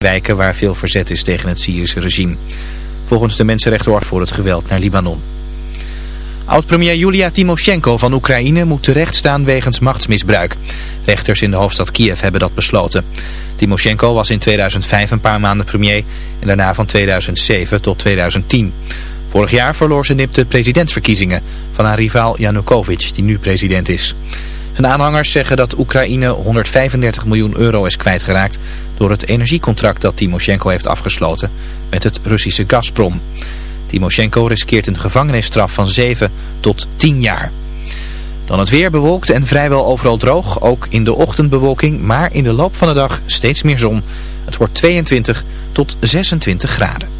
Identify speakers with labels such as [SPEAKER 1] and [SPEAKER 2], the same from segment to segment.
[SPEAKER 1] wijken waar veel verzet is tegen het Syrische regime. Volgens de Mensenrechtenorde voor het geweld naar Libanon. Oud-premier Julia Timoshenko van Oekraïne moet terecht staan wegens machtsmisbruik. Rechters in de hoofdstad Kiev hebben dat besloten. Timoshenko was in 2005 een paar maanden premier en daarna van 2007 tot 2010. Vorig jaar verloor ze nipt de presidentsverkiezingen van haar rivaal Yanukovych, die nu president is. Zijn aanhangers zeggen dat Oekraïne 135 miljoen euro is kwijtgeraakt door het energiecontract dat Timoshenko heeft afgesloten met het Russische Gazprom. Timoshenko riskeert een gevangenisstraf van 7 tot 10 jaar. Dan het weer bewolkt en vrijwel overal droog, ook in de ochtendbewolking, maar in de loop van de dag steeds meer zon. Het wordt 22 tot 26 graden.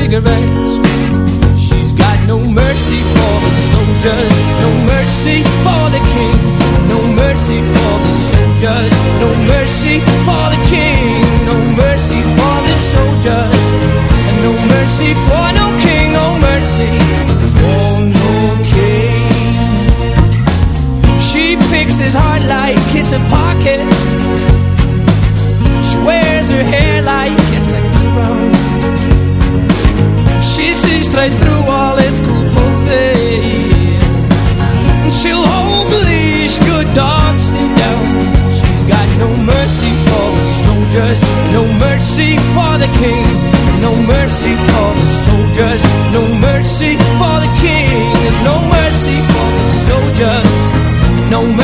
[SPEAKER 2] cigarette.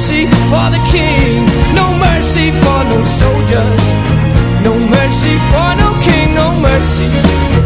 [SPEAKER 3] mercy for the king, no mercy for no soldiers, no mercy for no king, no mercy.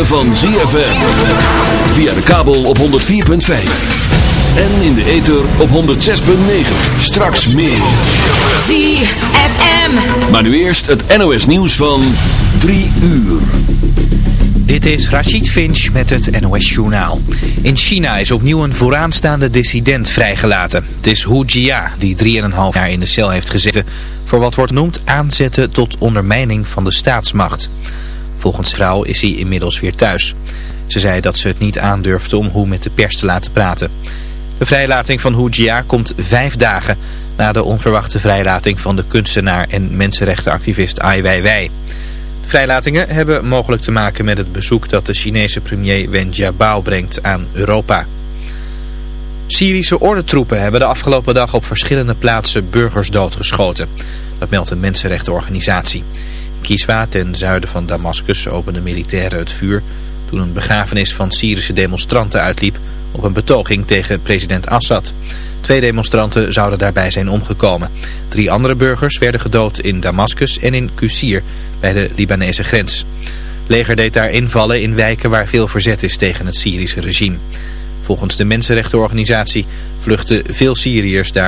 [SPEAKER 4] Ritme van ZFM. Via de kabel op 104.5. En in de ether op 106.9. Straks meer.
[SPEAKER 5] ZFM.
[SPEAKER 4] Maar nu eerst het NOS nieuws van 3 uur.
[SPEAKER 1] Dit is Rachid Finch met het NOS Journaal. In China is opnieuw een vooraanstaande dissident vrijgelaten. Het is Hu Jia, die 3,5 jaar in de cel heeft gezeten... voor wat wordt genoemd aanzetten tot ondermijning van de staatsmacht. Volgens vrouw is hij inmiddels weer thuis. Ze zei dat ze het niet aandurfde om Hu met de pers te laten praten. De vrijlating van Hu Jia komt vijf dagen na de onverwachte vrijlating van de kunstenaar en mensenrechtenactivist Ai Weiwei. De vrijlatingen hebben mogelijk te maken met het bezoek dat de Chinese premier Wen Jiabao brengt aan Europa. Syrische ordentroepen hebben de afgelopen dag op verschillende plaatsen burgers doodgeschoten. Dat meldt een mensenrechtenorganisatie. Kiswa, ten zuiden van Damascus, openden militairen het vuur toen een begrafenis van Syrische demonstranten uitliep op een betoging tegen president Assad. Twee demonstranten zouden daarbij zijn omgekomen. Drie andere burgers werden gedood in Damascus en in Qusir bij de Libanese grens. Leger deed daar invallen in wijken waar veel verzet is tegen het Syrische regime. Volgens de mensenrechtenorganisatie vluchten veel Syriërs daar.